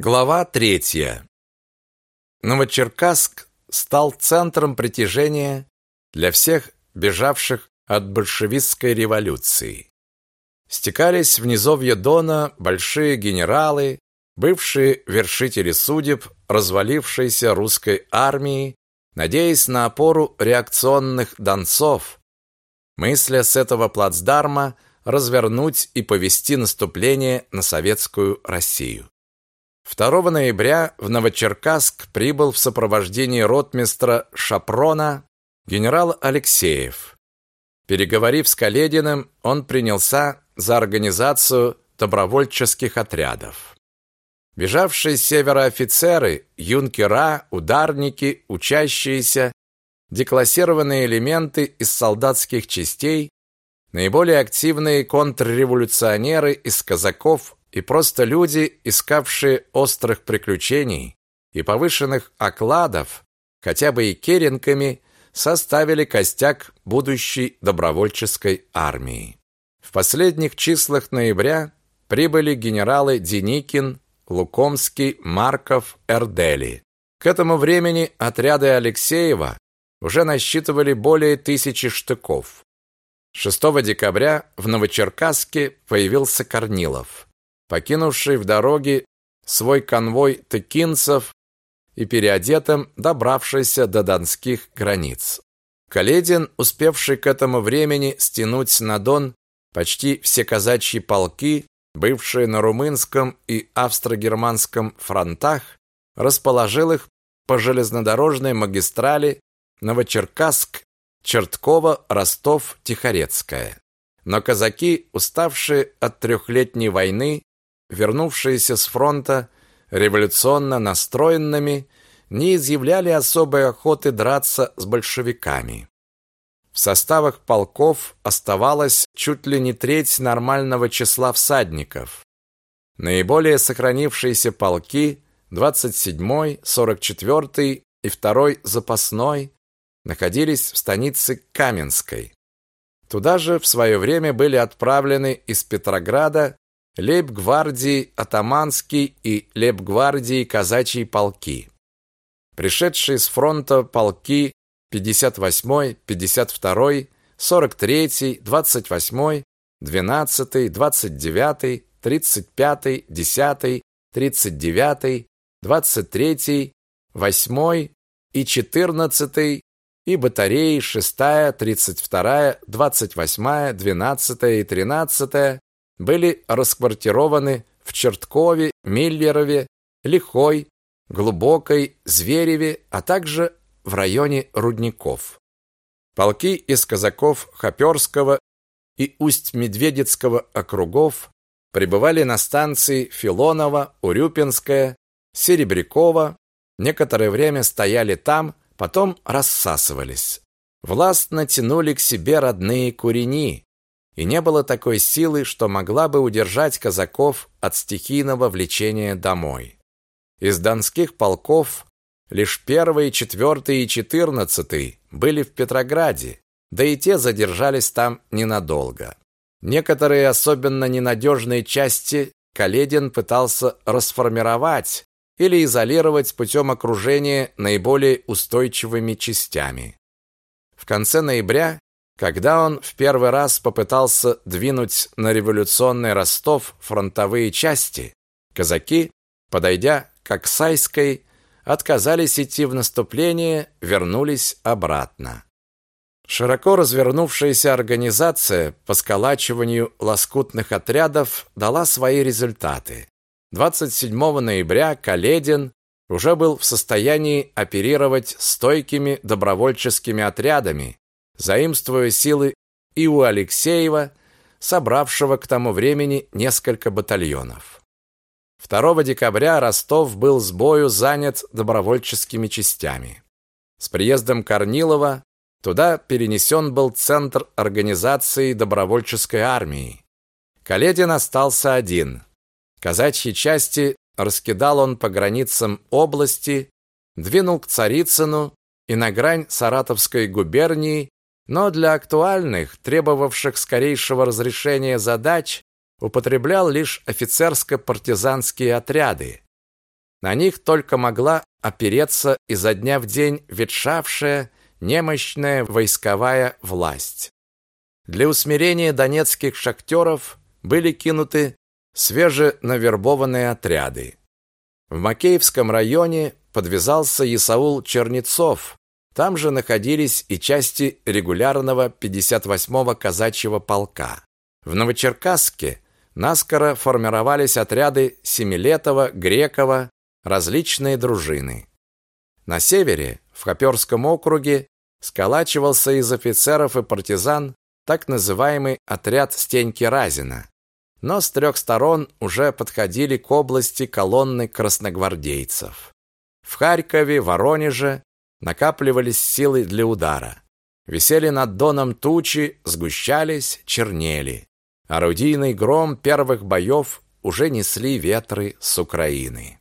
Глава третья. Новочеркасск стал центром притяжения для всех бежавших от большевистской революции. Стекались в низовье Дона большие генералы, бывшие вершители судеб развалившейся русской армии, надеясь на опору реакционных донцов, мысля с этого плацдарма развернуть и повести наступление на советскую Россию. 2 ноября в Новочеркасск прибыл в сопровождении ротмистра Шапрона генерал Алексеев. Переговорив с Калединым, он принялся за организацию добровольческих отрядов. Бежавшие с севера офицеры, юнкера, ударники, учащиеся, деклассированные элементы из солдатских частей, наиболее активные контрреволюционеры из казаков и просто люди, искавшие острых приключений и повышенных окладов, хотя бы и керенками, составили костяк будущей добровольческой армии. В последних числах ноября прибыли генералы Деникин, Лукомский, Марков, Эрдели. К этому времени отряды Алексеева уже насчитывали более тысячи штыков. 6 декабря в Новочеркасске появился Корнилов покинувший в дороге свой конвой тыкинцев и переодетым добравшийся до донских границ. Каледин, успевший к этому времени стянуть на Дон почти все казачьи полки, бывшие на румынском и австро-германском фронтах, расположил их по железнодорожной магистрали Новочеркасск, Чертково, Ростов, Тихорецкая. Но казаки, уставшие от трехлетней войны, вернувшиеся с фронта революционно настроенными, не изъявляли особой охоты драться с большевиками. В составах полков оставалось чуть ли не треть нормального числа всадников. Наиболее сохранившиеся полки 27-й, 44-й и 2-й запасной находились в станице Каменской. Туда же в свое время были отправлены из Петрограда лейб-гвардии атаманский и лейб-гвардии казачьи полки. Пришедшие с фронта полки 58-й, 52-й, 43-й, 28-й, 12-й, 29-й, 35-й, 10-й, 39-й, 23-й, 8-й и 14-й и батареи 6-я, 32-я, 28-я, 12-я и 13-я были расквартированы в Черткове, Миллерове, Лихой, Глубокой, Звереве, а также в районе Рудников. Полки из казаков Хоперского и Усть-Медведецкого округов прибывали на станции Филонова, Урюпинская, Серебрякова, некоторое время стояли там, потом рассасывались. Властно тянули к себе родные курени, и не было такой силы, что могла бы удержать казаков от стихийного влечения домой. Из донских полков лишь первый, четвертый и четырнадцатый были в Петрограде, да и те задержались там ненадолго. Некоторые особенно ненадежные части Каледин пытался расформировать или изолировать путем окружения наиболее устойчивыми частями. В конце ноября когда он в первый раз попытался двинуть на революционный Ростов фронтовые части, казаки, подойдя к Оксайской, отказались идти в наступление, вернулись обратно. Широко развернувшаяся организация по сколачиванию лоскутных отрядов дала свои результаты. 27 ноября Каледин уже был в состоянии оперировать стойкими добровольческими отрядами, заимствуя силы и у Алексеева, собравшего к тому времени несколько батальонов. 2 декабря Ростов был с бою занят добровольческими частями. С приездом Корнилова туда перенесен был центр организации добровольческой армии. Каледин остался один. Казачьи части раскидал он по границам области, двинул к Царицыну и на грань Саратовской губернии но для актуальных, требовавших скорейшего разрешения задач, употреблял лишь офицерско-партизанские отряды. На них только могла опереться изо дня в день ветшавшая, немощная войсковая власть. Для усмирения донецких шахтеров были кинуты свеженавербованные отряды. В Макеевском районе подвязался Исаул Чернецов. Там же находились и части регулярного 58-го казачьего полка. В Новочеркасске наскоро формировались отряды Семилетова, Грекова, различные дружины. На севере, в Хоперском округе, сколачивался из офицеров и партизан так называемый отряд Стеньки Разина. Но с трех сторон уже подходили к области колонны красногвардейцев. В Харькове, Воронеже накапливались силы для удара. Висели над Доном тучи, сгущались, чернели. Орудийный гром первых боев уже несли ветры с Украины.